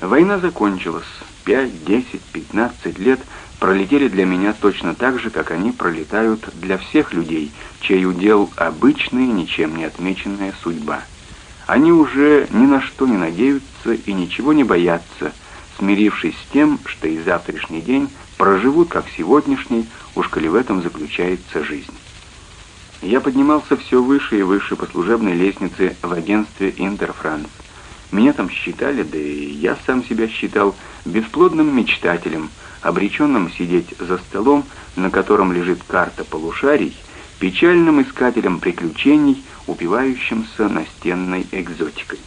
Война закончилась. Пять, десять, пятнадцать лет пролетели для меня точно так же, как они пролетают для всех людей, чей удел обычная, ничем не отмеченная судьба. Они уже ни на что не надеются и ничего не боятся, смирившись с тем, что и завтрашний день проживут, как сегодняшний, уж коли в этом заключается жизнь. Я поднимался все выше и выше по служебной лестнице в агентстве «Интерфранс». Меня там считали, да и я сам себя считал бесплодным мечтателем, обреченным сидеть за столом, на котором лежит карта полушарий, печальным искателем приключений, упивающимся настенной экзотикой.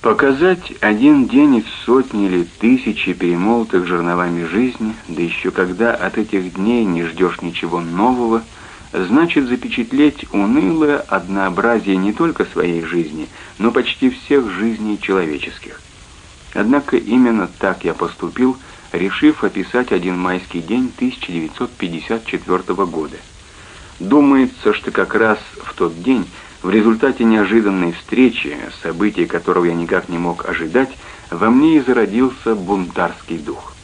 Показать один день из сотни или тысячи перемолотых жерновами жизни, да еще когда от этих дней не ждешь ничего нового, значит запечатлеть унылое однообразие не только своей жизни, но почти всех жизней человеческих. Однако именно так я поступил, решив описать один майский день 1954 года. Думается, что как раз в тот день в результате неожиданной встречи, событий которого я никак не мог ожидать, во мне и зародился бунтарский дух.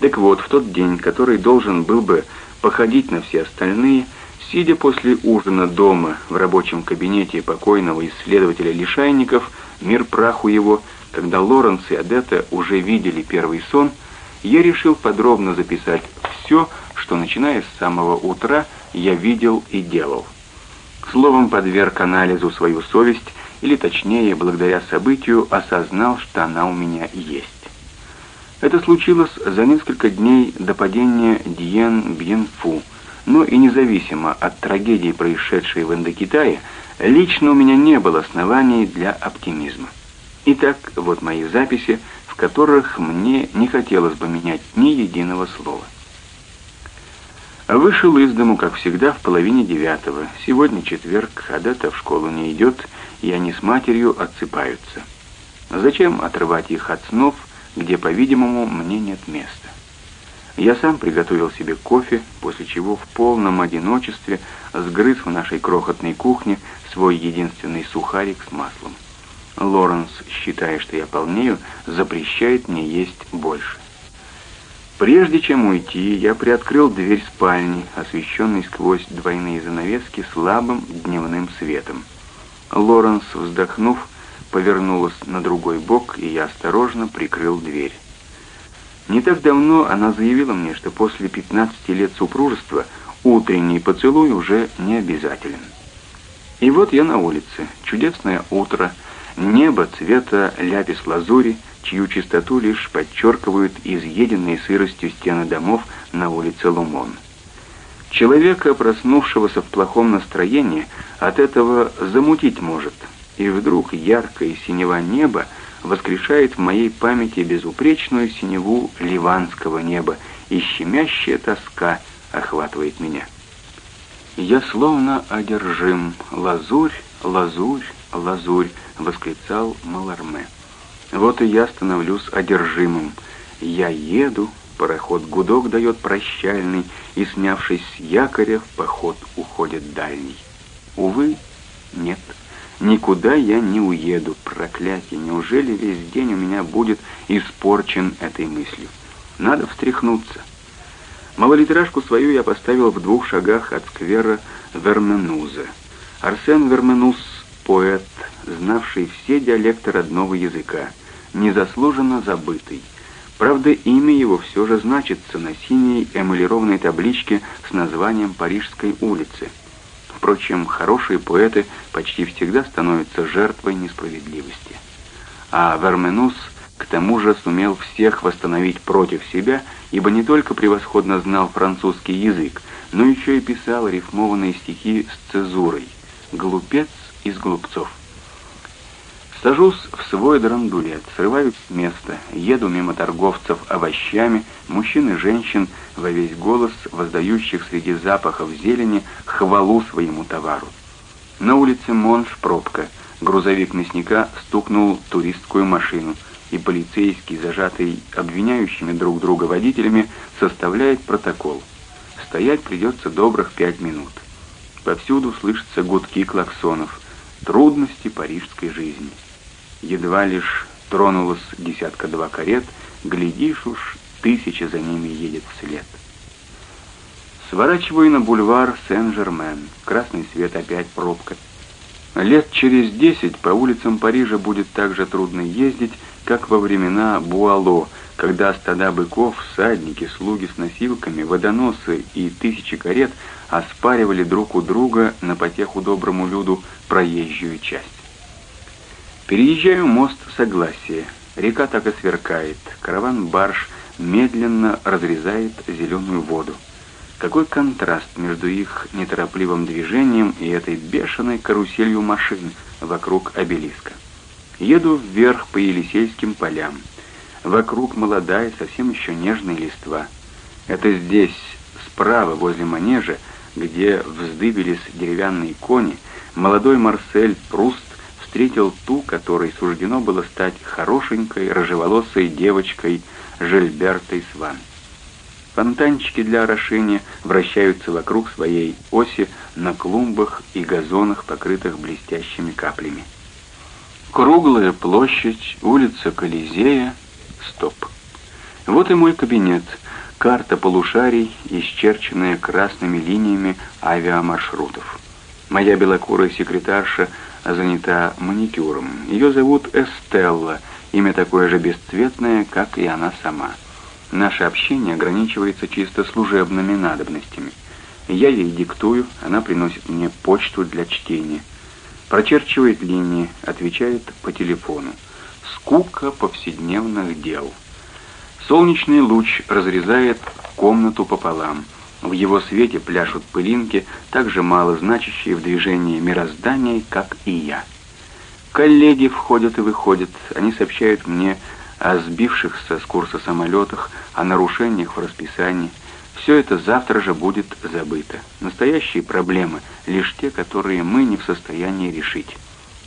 Так вот, в тот день, который должен был бы походить на все остальные, сидя после ужина дома в рабочем кабинете покойного исследователя лишайников, мир праху его, когда Лоренс и Адетта уже видели первый сон, я решил подробно записать все, что, начиная с самого утра, я видел и делал. Словом, подверг анализу свою совесть, или точнее, благодаря событию, осознал, что она у меня есть. Это случилось за несколько дней до падения Дьен Бьенфу, но и независимо от трагедии, происшедшей в Индокитае, лично у меня не было оснований для оптимизма. Итак, вот мои записи, в которых мне не хотелось бы менять ни единого слова. Вышел из дому, как всегда, в половине девятого. Сегодня четверг, а дата в школу не идет, и они с матерью отсыпаются. Зачем отрывать их от снов, где, по-видимому, мне нет места? Я сам приготовил себе кофе, после чего в полном одиночестве сгрыз в нашей крохотной кухне свой единственный сухарик с маслом. Лоренс, считая, что я полнею, запрещает мне есть больше. Прежде чем уйти, я приоткрыл дверь спальни, освещенной сквозь двойные занавески слабым дневным светом. Лоренс, вздохнув, повернулась на другой бок, и я осторожно прикрыл дверь. Не так давно она заявила мне, что после 15 лет супружества утренний поцелуй уже не обязателен. И вот я на улице. Чудесное утро, небо цвета ляпис-лазури — чью чистоту лишь подчеркивают изъеденные сыростью стены домов на улице Лумон. Человека, проснувшегося в плохом настроении, от этого замутить может, и вдруг яркое синева неба воскрешает в моей памяти безупречную синеву ливанского неба, и щемящая тоска охватывает меня. «Я словно одержим, лазурь, лазурь, лазурь», — восклицал Маларме. Вот и я становлюсь одержимым. Я еду, пароход гудок дает прощальный, и, снявшись с якоря, в поход уходит дальний. Увы, нет, никуда я не уеду, проклятие. Неужели весь день у меня будет испорчен этой мыслью? Надо встряхнуться. Малолитражку свою я поставил в двух шагах от сквера Верменуза. Арсен Верменуз — поэт, знавший все диалекты родного языка незаслуженно забытый. Правда, имя его все же значится на синей эмалированной табличке с названием Парижской улицы. Впрочем, хорошие поэты почти всегда становятся жертвой несправедливости. А Верменус к тому же сумел всех восстановить против себя, ибо не только превосходно знал французский язык, но еще и писал рифмованные стихи с цезурой. Глупец из глупцов. Сажусь в свой драндулет, срываюсь с места, еду мимо торговцев овощами, мужчин и женщин, во весь голос воздающих среди запахов зелени хвалу своему товару. На улице Монш пробка. Грузовик мясника стукнул туристскую машину, и полицейский, зажатый обвиняющими друг друга водителями, составляет протокол. Стоять придется добрых пять минут. Повсюду слышатся гудки клаксонов. Трудности парижской жизни. Едва лишь Тронулась десятка-два карет, глядишь уж, тысяча за ними едет вслед. Сворачиваю на бульвар Сен-Жермен. Красный свет, опять пробка. Лет через десять по улицам Парижа будет так же трудно ездить, как во времена Буало, когда стада быков, всадники, слуги с носилками, водоносы и тысячи карет оспаривали друг у друга на потеху доброму люду проезжую часть. Переезжаю мост Согласия. Река так и сверкает. Караван барж медленно разрезает зеленую воду. Какой контраст между их неторопливым движением и этой бешеной каруселью машин вокруг обелиска. Еду вверх по Елисейским полям. Вокруг молодая, совсем еще нежная листва. Это здесь, справа, возле манежа, где вздыбились деревянные кони, молодой Марсель Пруст встретил ту, которой суждено было стать хорошенькой, рыжеволосой девочкой Жильбертой Сван. Фонтанчики для орошения вращаются вокруг своей оси на клумбах и газонах, покрытых блестящими каплями. Круглая площадь, улица Колизея. Стоп. Вот и мой кабинет. Карта полушарий, исчерченная красными линиями авиамаршрутов. Моя белокурая секретарша занята маникюром. Ее зовут Эстелла, имя такое же бесцветное, как и она сама. Наше общение ограничивается чисто служебными надобностями. Я ей диктую, она приносит мне почту для чтения. Прочерчивает линии, отвечает по телефону. Скука повседневных дел. Солнечный луч разрезает комнату пополам. В его свете пляшут пылинки, так же мало значащие в движении мироздания, как и я. Коллеги входят и выходят, они сообщают мне о сбившихся с курса самолетах, о нарушениях в расписании. Все это завтра же будет забыто. Настоящие проблемы — лишь те, которые мы не в состоянии решить.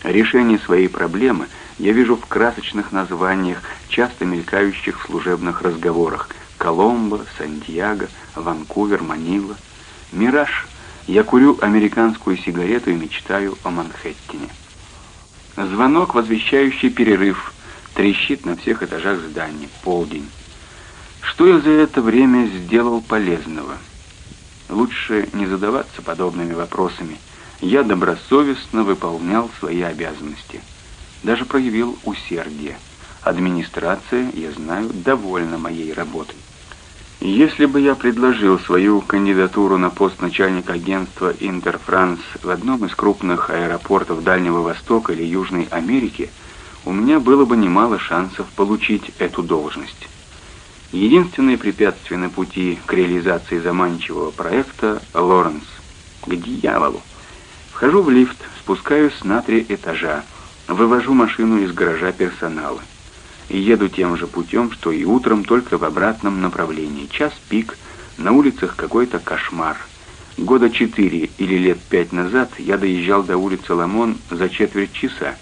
Решение своей проблемы я вижу в красочных названиях, часто мелькающих в служебных разговорах. Коломбо, Сантьяго, Ванкувер, Манила. Мираж. Я курю американскую сигарету и мечтаю о Манхэттене. Звонок, возвещающий перерыв. Трещит на всех этажах здания. Полдень. Что я за это время сделал полезного? Лучше не задаваться подобными вопросами. Я добросовестно выполнял свои обязанности. Даже проявил усердие. Администрация, я знаю, довольна моей работой. Если бы я предложил свою кандидатуру на пост начальника агентства Интерфранс в одном из крупных аэропортов Дальнего Востока или Южной Америки – у меня было бы немало шансов получить эту должность. Единственное препятствие на пути к реализации заманчивого проекта — Лоренс. К дьяволу! Вхожу в лифт, спускаюсь на три этажа, вывожу машину из гаража персонала. И еду тем же путем, что и утром, только в обратном направлении. Час пик, на улицах какой-то кошмар. Года четыре или лет пять назад я доезжал до улицы Ламон за четверть часа.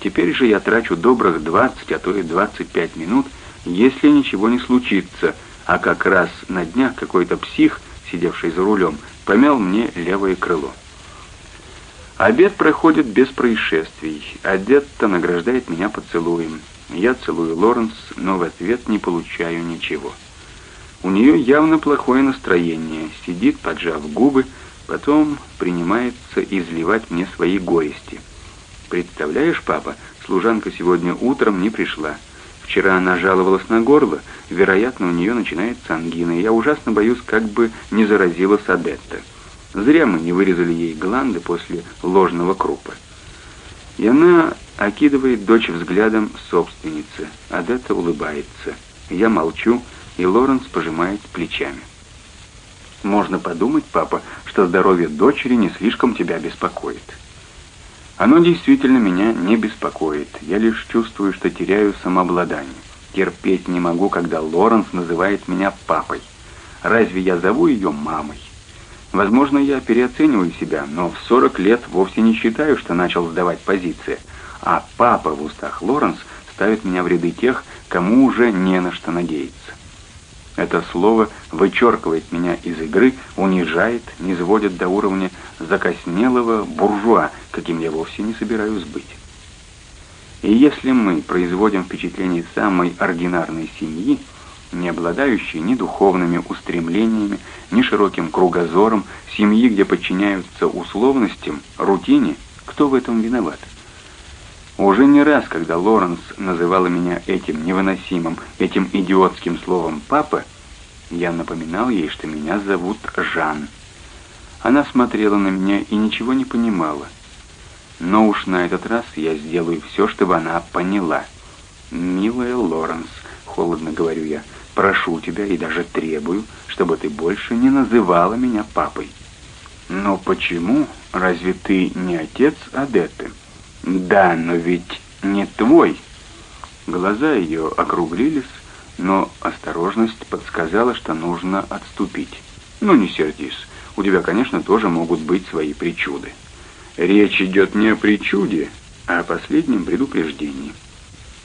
Теперь же я трачу добрых 20, а то и 25 минут, если ничего не случится, а как раз на днях какой-то псих, сидевший за рулем, помял мне левое крыло. Обед проходит без происшествий. Одет-то награждает меня поцелуем. Я целую Лоренс, но в ответ не получаю ничего. У нее явно плохое настроение, сидит, поджав губы, потом принимается изливать мне свои горести. «Представляешь, папа, служанка сегодня утром не пришла. Вчера она жаловалась на горло, вероятно, у нее начинается ангина. Я ужасно боюсь, как бы не заразилась Адетта. Зря мы не вырезали ей гланды после ложного крупа». И она окидывает дочь взглядом собственницы. Адетта улыбается. Я молчу, и Лоренс пожимает плечами. «Можно подумать, папа, что здоровье дочери не слишком тебя беспокоит». Оно действительно меня не беспокоит. Я лишь чувствую, что теряю самообладание. Терпеть не могу, когда Лоренс называет меня папой. Разве я зову ее мамой? Возможно, я переоцениваю себя, но в 40 лет вовсе не считаю, что начал сдавать позиции. А папа в устах Лоренс ставит меня в ряды тех, кому уже не на что надеяться. Это слово вычеркивает меня из игры, унижает, не сводит до уровня закоснелого буржуа, каким я вовсе не собираюсь быть. И если мы производим впечатление самой ординарной семьи, не обладающей ни духовными устремлениями, ни широким кругозором, семьи, где подчиняются условностям, рутине, кто в этом виноват? Уже не раз, когда Лоренс называла меня этим невыносимым, этим идиотским словом «папа», я напоминал ей, что меня зовут Жан. Она смотрела на меня и ничего не понимала. Но уж на этот раз я сделаю все, чтобы она поняла. «Милая Лоренс», — холодно говорю я, — «прошу тебя и даже требую, чтобы ты больше не называла меня папой». «Но почему? Разве ты не отец Адетты?» «Да, но ведь не твой». Глаза ее округлились, но осторожность подсказала, что нужно отступить. «Ну, не сердись, у тебя, конечно, тоже могут быть свои причуды». Речь идет не о причуде, а о последнем предупреждении.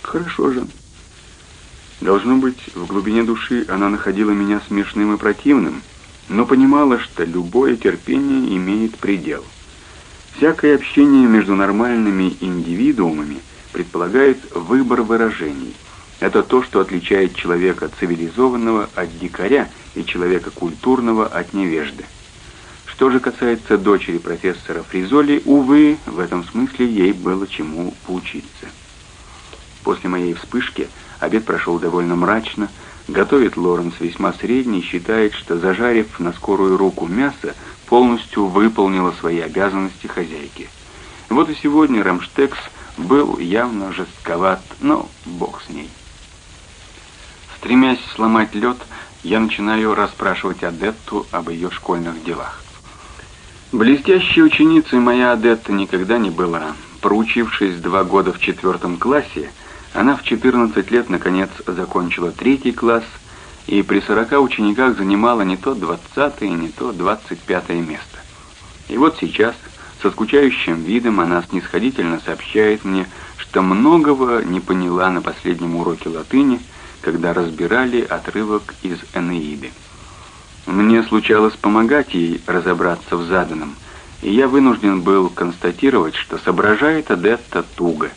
Хорошо же. Должно быть, в глубине души она находила меня смешным и противным, но понимала, что любое терпение имеет предел. Всякое общение между нормальными индивидуумами предполагает выбор выражений. Это то, что отличает человека цивилизованного от дикаря и человека культурного от невежды. Что же касается дочери профессора Фризоли, увы, в этом смысле ей было чему поучиться. После моей вспышки обед прошел довольно мрачно. Готовит Лоренс весьма средний, считает, что зажарив на скорую руку мясо, полностью выполнила свои обязанности хозяйки. Вот и сегодня Рамштекс был явно жестковат, но бог с ней. Стремясь сломать лед, я начинаю расспрашивать Адетту об ее школьных делах. Блестящей ученицей моя Адетта никогда не была. Проучившись два года в четвертом классе, она в 14 лет наконец закончила третий класс и при 40 учениках занимала не то 20 не то 25 место. И вот сейчас, со скучающим видом, она снисходительно сообщает мне, что многого не поняла на последнем уроке латыни, когда разбирали отрывок из Энеиды. Мне случалось помогать ей разобраться в заданном, и я вынужден был констатировать, что соображает Адетта туго.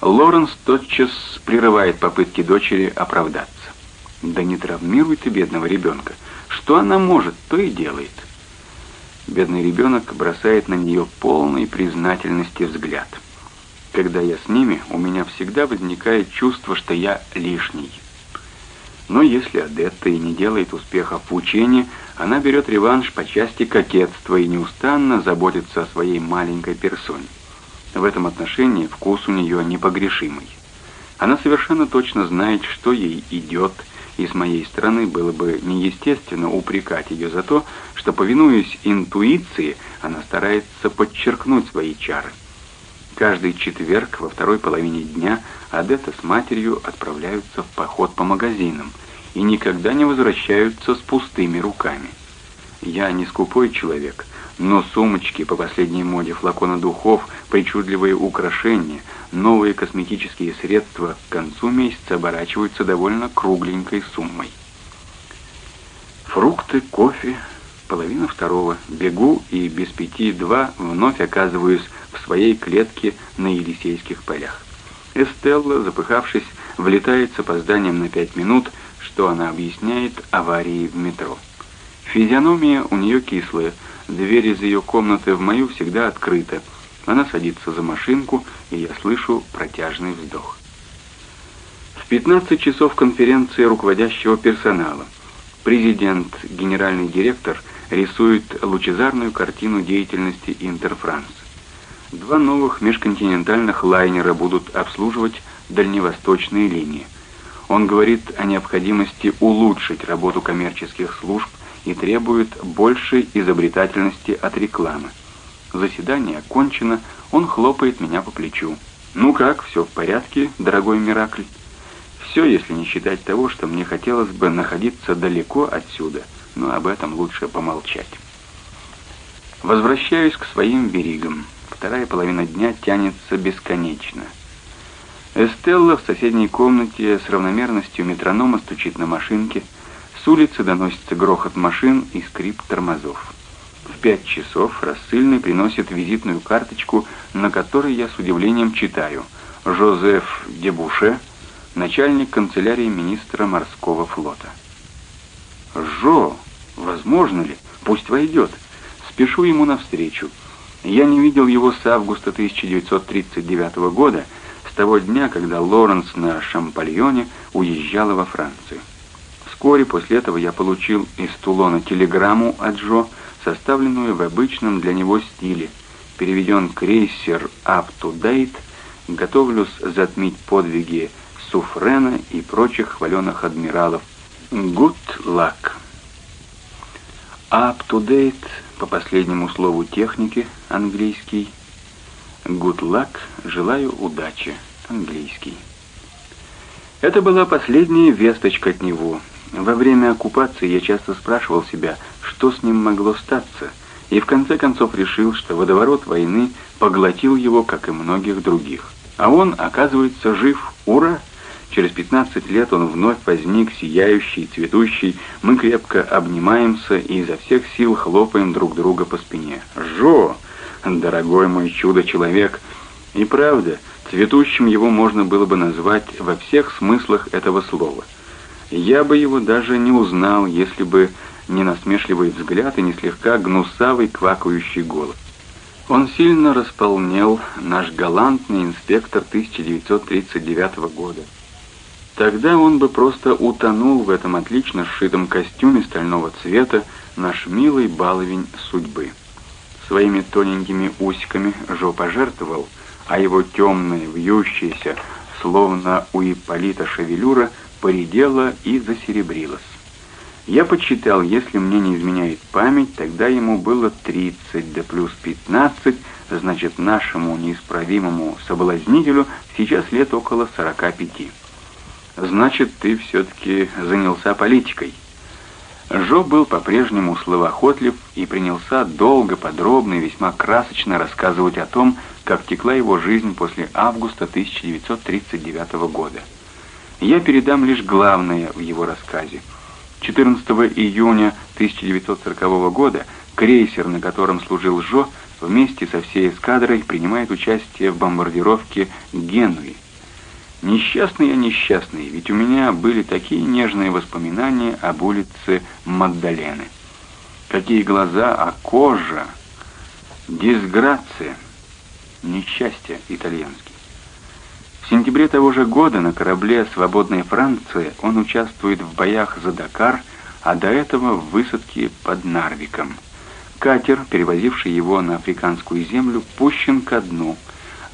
Лоренс тотчас прерывает попытки дочери оправдаться. «Да не травмируй ты бедного ребенка. Что она может, то и делает». Бедный ребенок бросает на нее полный признательности взгляд. Когда я с ними, у меня всегда возникает чувство, что я лишний. Но если Адетта и не делает успехов в учении, она берет реванш по части кокетства и неустанно заботится о своей маленькой персоне. В этом отношении вкус у нее непогрешимый. Она совершенно точно знает, что ей идет, и с моей стороны было бы неестественно упрекать ее за то, что, повинуясь интуиции, она старается подчеркнуть свои чары. Каждый четверг во второй половине дня Адетта с матерью отправляются в поход по магазинам и никогда не возвращаются с пустыми руками. Я не скупой человек, но сумочки по последней моде, флакона духов, причудливые украшения, новые косметические средства к концу месяца оборачиваются довольно кругленькой суммой. Фрукты, кофе, половина второго. Бегу и без пяти два вновь оказываюсь в своей клетке на Елисейских полях. Эстелла, запыхавшись, влетает с опозданием на пять минут, что она объясняет аварии в метро. Физиономия у нее кислая, дверь из ее комнаты в мою всегда открыта. Она садится за машинку, и я слышу протяжный вздох. В 15 часов конференция руководящего персонала. Президент, генеральный директор рисует лучезарную картину деятельности Интерфранс. Два новых межконтинентальных лайнера будут обслуживать дальневосточные линии. Он говорит о необходимости улучшить работу коммерческих служб и требует большей изобретательности от рекламы. Заседание окончено, он хлопает меня по плечу. «Ну как, все в порядке, дорогой Миракль?» «Все, если не считать того, что мне хотелось бы находиться далеко отсюда, но об этом лучше помолчать». Возвращаюсь к своим берегам. Вторая половина дня тянется бесконечно. Эстелла в соседней комнате с равномерностью метронома стучит на машинке. С улицы доносится грохот машин и скрип тормозов. В пять часов рассыльный приносит визитную карточку, на которой я с удивлением читаю Жозеф Дебуше, начальник канцелярии министра морского флота. «Жо, возможно ли? Пусть войдет. Спешу ему навстречу. Я не видел его с августа 1939 года, с того дня, когда Лоренс на Шампальоне уезжала во Францию. Вскоре после этого я получил из Тулона телеграмму от Джо, составленную в обычном для него стиле. Переведен крейсер «Up to Date», готовлюсь затмить подвиги Суфрена и прочих хваленых адмиралов. Good luck. Up to date по последнему слову техники английский. Good luck желаю удачи английский. Это была последняя весточка от него. Во время оккупации я часто спрашивал себя, что с ним могло статься, и в конце концов решил, что водоворот войны поглотил его, как и многих других. А он, оказывается, жив. Ура! Через 15 лет он вновь возник, сияющий, цветущий. Мы крепко обнимаемся и изо всех сил хлопаем друг друга по спине. «Жо! Дорогой мой чудо-человек!» И правда, цветущим его можно было бы назвать во всех смыслах этого слова. Я бы его даже не узнал, если бы не насмешливый взгляд и не слегка гнусавый квакающий голос. Он сильно располнел, наш галантный инспектор 1939 года. Тогда он бы просто утонул в этом отлично сшитом костюме стального цвета, наш милый баловень судьбы. Своими тоненькими усиками Жо пожертвовал, а его темная, вьющаяся, словно у Ипполита шевелюра, поредела и засеребрилась. Я подсчитал, если мне не изменяет память, тогда ему было 30, да плюс 15, значит, нашему неисправимому соблазнителю сейчас лет около 45. Значит, ты все-таки занялся политикой. Жо был по-прежнему словоохотлив и принялся долго, подробно и весьма красочно рассказывать о том, как текла его жизнь после августа 1939 года. Я передам лишь главное в его рассказе – 14 июня 1940 года крейсер, на котором служил Жо, вместе со всей эскадрой принимает участие в бомбардировке Генуи. Несчастный я несчастный, ведь у меня были такие нежные воспоминания об улице Маддалены. Какие глаза, а кожа! Дисграция! Несчастье итальянский. В сентябре того же года на корабле «Свободная Франция» он участвует в боях за Дакар, а до этого в высадке под Нарвиком. Катер, перевозивший его на африканскую землю, пущен ко дну.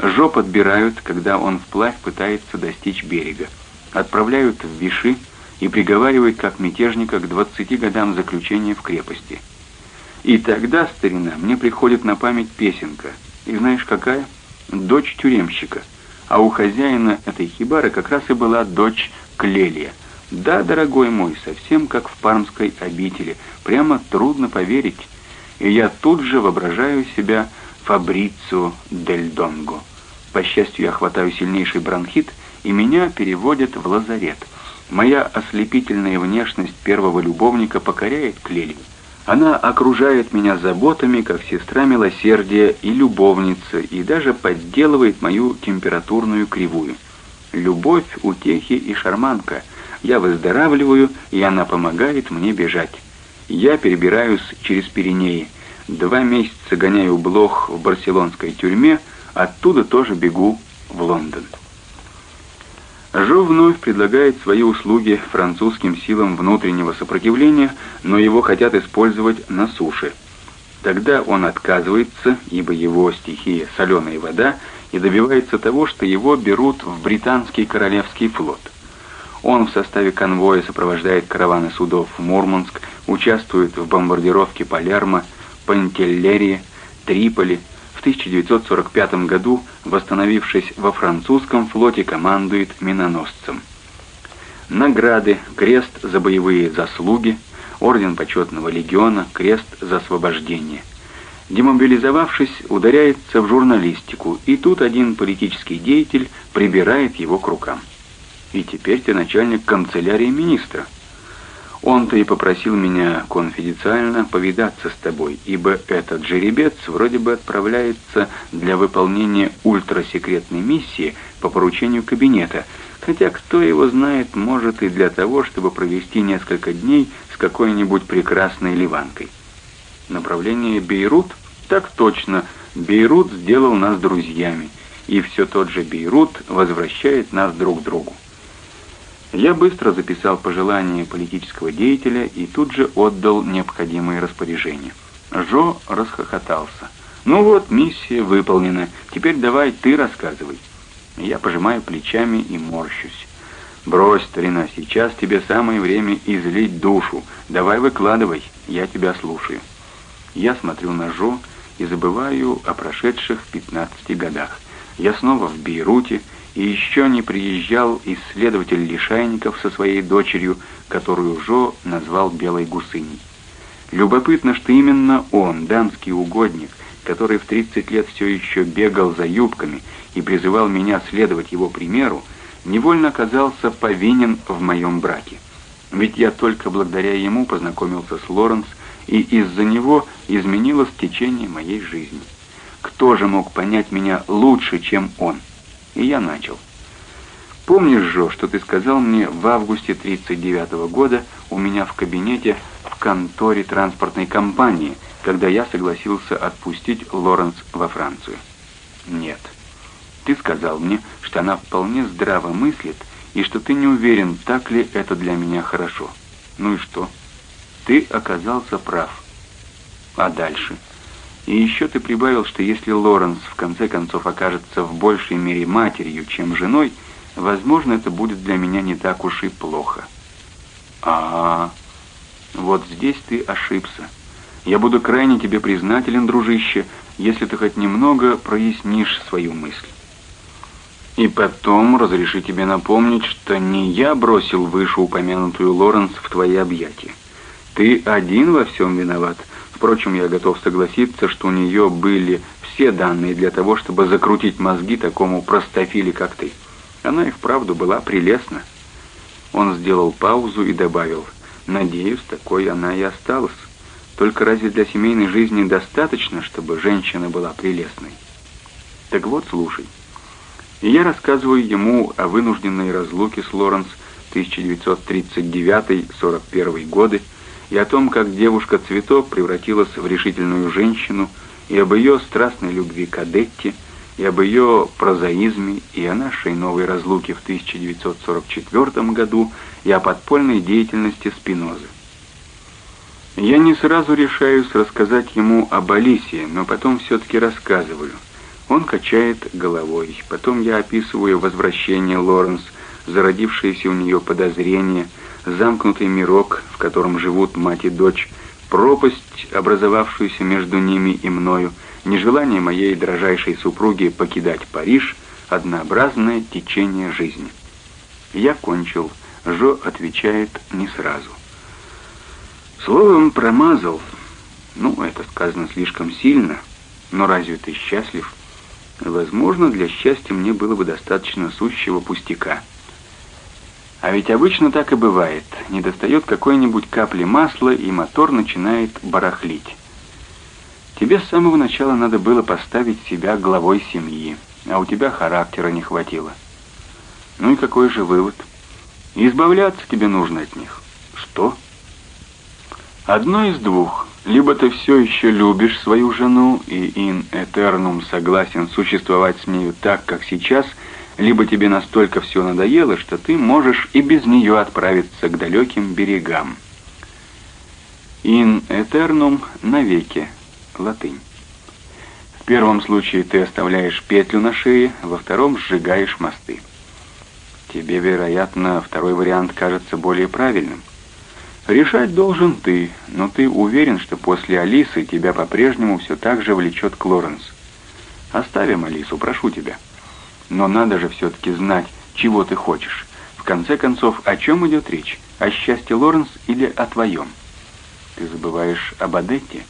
Жо подбирают, когда он вплавь пытается достичь берега. Отправляют в Виши и приговаривают как мятежника к 20 годам заключения в крепости. И тогда, старина, мне приходит на память песенка. И знаешь какая? «Дочь тюремщика» а у хозяина этой хибары как раз и была дочь Клелия. Да, дорогой мой, совсем как в пармской обители, прямо трудно поверить. И я тут же воображаю себя Фабрицио Дель Донго. По счастью, я хватаю сильнейший бронхит, и меня переводят в лазарет. Моя ослепительная внешность первого любовника покоряет Клелию. Она окружает меня заботами, как сестра милосердия и любовница, и даже подделывает мою температурную кривую. Любовь, утехи и шарманка. Я выздоравливаю, и она помогает мне бежать. Я перебираюсь через Пиренеи. Два месяца гоняю блох в барселонской тюрьме, оттуда тоже бегу в Лондон. Жо вновь предлагает свои услуги французским силам внутреннего сопротивления, но его хотят использовать на суше. Тогда он отказывается, ибо его стихия – соленая вода, и добивается того, что его берут в британский королевский флот. Он в составе конвоя сопровождает караваны судов в Мурманск, участвует в бомбардировке Палермо, Пантеллерии, Триполи, в 1945 году, восстановившись во французском флоте, командует миноносцем. Награды, крест за боевые заслуги, орден почетного легиона, крест за освобождение. Демобилизовавшись, ударяется в журналистику, и тут один политический деятель прибирает его к рукам. И теперь ты начальник канцелярии министра. Он-то и попросил меня конфиденциально повидаться с тобой, ибо этот жеребец вроде бы отправляется для выполнения ультрасекретной миссии по поручению кабинета, хотя кто его знает, может и для того, чтобы провести несколько дней с какой-нибудь прекрасной ливанкой. Направление Бейрут? Так точно, Бейрут сделал нас друзьями, и все тот же Бейрут возвращает нас друг к другу. Я быстро записал пожелания политического деятеля и тут же отдал необходимые распоряжения. Жо расхохотался. «Ну вот, миссия выполнена. Теперь давай ты рассказывай». Я пожимаю плечами и морщусь. «Брось, старина, сейчас тебе самое время излить душу. Давай выкладывай, я тебя слушаю». Я смотрю на Жо и забываю о прошедших 15 годах. Я снова в Бейруте, и еще не приезжал исследователь лишайников со своей дочерью, которую Жо назвал белой гусыней. Любопытно, что именно он, дамский угодник, который в 30 лет все еще бегал за юбками и призывал меня следовать его примеру, невольно оказался повинен в моем браке. Ведь я только благодаря ему познакомился с Лоренс, и из-за него изменилось течение моей жизни. Кто же мог понять меня лучше, чем он? И я начал. Помнишь, Жо, что ты сказал мне в августе 39 -го года у меня в кабинете в конторе транспортной компании, когда я согласился отпустить Лоренс во Францию? Нет. Ты сказал мне, что она вполне здраво мыслит, и что ты не уверен, так ли это для меня хорошо. Ну и что? Ты оказался прав. А дальше? И еще ты прибавил, что если Лоренс в конце концов окажется в большей мере матерью, чем женой, возможно, это будет для меня не так уж и плохо. А, -а, -а вот здесь ты ошибся. Я буду крайне тебе признателен, дружище, если ты хоть немного прояснишь свою мысль. И потом разреши тебе напомнить, что не я бросил вышеупомянутую Лоренс в твои объятия. Ты один во всем виноват, Впрочем, я готов согласиться, что у нее были все данные для того, чтобы закрутить мозги такому простофиле, как ты. Она и вправду была прелестна. Он сделал паузу и добавил, «Надеюсь, такой она и осталась. Только разве для семейной жизни достаточно, чтобы женщина была прелестной?» Так вот, слушай. И я рассказываю ему о вынужденной разлуке с Лоренс 1939-41 годы, и о том, как девушка-цветок превратилась в решительную женщину, и об ее страстной любви к Адетте, и об ее прозаизме, и о нашей новой разлуке в 1944 году, и о подпольной деятельности Спинозы. Я не сразу решаюсь рассказать ему об Алисе, но потом все-таки рассказываю. Он качает головой. Потом я описываю возвращение Лоренс, зародившееся у нее подозрения, замкнутый мирок, в котором живут мать и дочь, пропасть, образовавшуюся между ними и мною, нежелание моей дрожайшей супруги покидать Париж, однообразное течение жизни. Я кончил. Жо отвечает не сразу. Словом, промазал. Ну, это сказано слишком сильно, но разве ты счастлив? Возможно, для счастья мне было бы достаточно сущего пустяка — а ведь обычно так и бывает. Недостает какой-нибудь капли масла, и мотор начинает барахлить. Тебе с самого начала надо было поставить себя главой семьи, а у тебя характера не хватило. Ну и какой же вывод? Избавляться тебе нужно от них. Что? Одно из двух. Либо ты все еще любишь свою жену и ин этернум согласен существовать с нею так, как сейчас – либо тебе настолько все надоело, что ты можешь и без нее отправиться к далеким берегам. In eternum навеки. Латынь. В первом случае ты оставляешь петлю на шее, во втором сжигаешь мосты. Тебе, вероятно, второй вариант кажется более правильным. Решать должен ты, но ты уверен, что после Алисы тебя по-прежнему все так же влечет к Лоренс. Оставим Алису, прошу тебя. Но надо же все-таки знать, чего ты хочешь. В конце концов, о чем идет речь? О счастье Лоренс или о твоем? Ты забываешь об Адетте?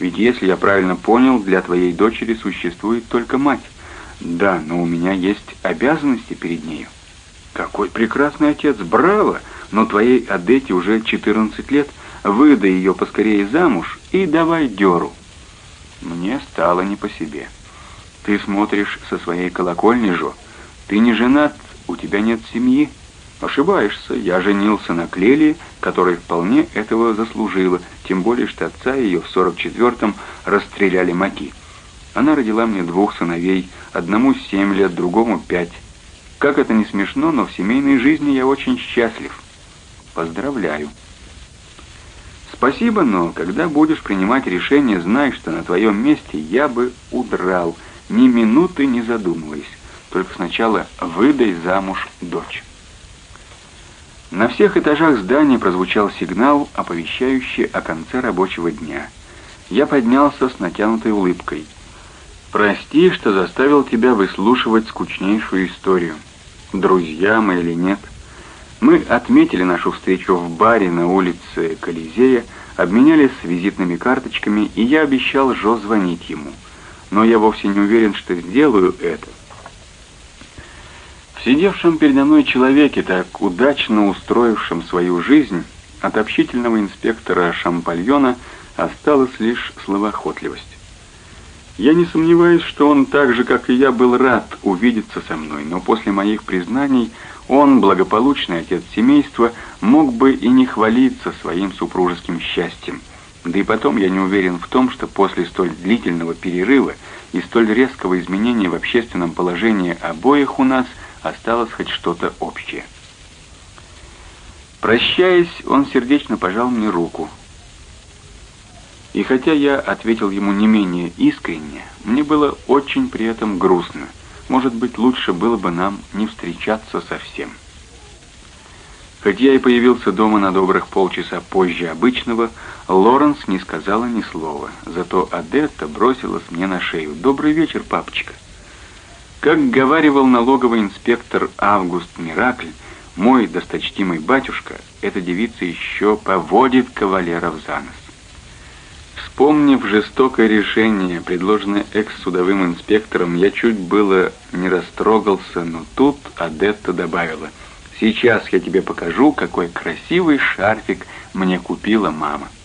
Ведь если я правильно понял, для твоей дочери существует только мать. Да, но у меня есть обязанности перед нею. Какой прекрасный отец! Браво! но твоей Адете уже 14 лет, выдай ее поскорее замуж и давай дёру». Мне стало не по себе. «Ты смотришь со своей колокольни, Жо. Ты не женат, у тебя нет семьи». «Ошибаешься. Я женился на Клелии, которая вполне этого заслужила, тем более, что отца ее в 44-м расстреляли маки. Она родила мне двух сыновей, одному семь лет, другому пять. Как это не смешно, но в семейной жизни я очень счастлив. Поздравляю». «Спасибо, но когда будешь принимать решение, знай, что на твоем месте я бы удрал, ни минуты не задумываясь. Только сначала выдай замуж дочь». На всех этажах здания прозвучал сигнал, оповещающий о конце рабочего дня. Я поднялся с натянутой улыбкой. «Прости, что заставил тебя выслушивать скучнейшую историю. Друзья мы или нет?» Мы отметили нашу встречу в баре на улице Колизея, обменялись визитными карточками, и я обещал Жо звонить ему. Но я вовсе не уверен, что сделаю это сидевшем передо мной человеке, так удачно устроившем свою жизнь, от общительного инспектора Шампальона осталась лишь словоохотливость. Я не сомневаюсь, что он так же, как и я, был рад увидеться со мной, но после моих признаний он, благополучный отец семейства, мог бы и не хвалиться своим супружеским счастьем. Да и потом я не уверен в том, что после столь длительного перерыва и столь резкого изменения в общественном положении обоих у нас – осталось хоть что-то общее. Прощаясь, он сердечно пожал мне руку. И хотя я ответил ему не менее искренне, мне было очень при этом грустно. Может быть, лучше было бы нам не встречаться совсем. Хоть я и появился дома на добрых полчаса позже обычного, Лоренс не сказала ни слова. Зато Адетта бросилась мне на шею. «Добрый вечер, папочка». Как говаривал налоговый инспектор Август Миракль, мой досточтимый батюшка, эта девица еще поводит кавалеров за нос. Вспомнив жестокое решение, предложенное экс-судовым инспектором, я чуть было не растрогался, но тут Адетта добавила, «Сейчас я тебе покажу, какой красивый шарфик мне купила мама».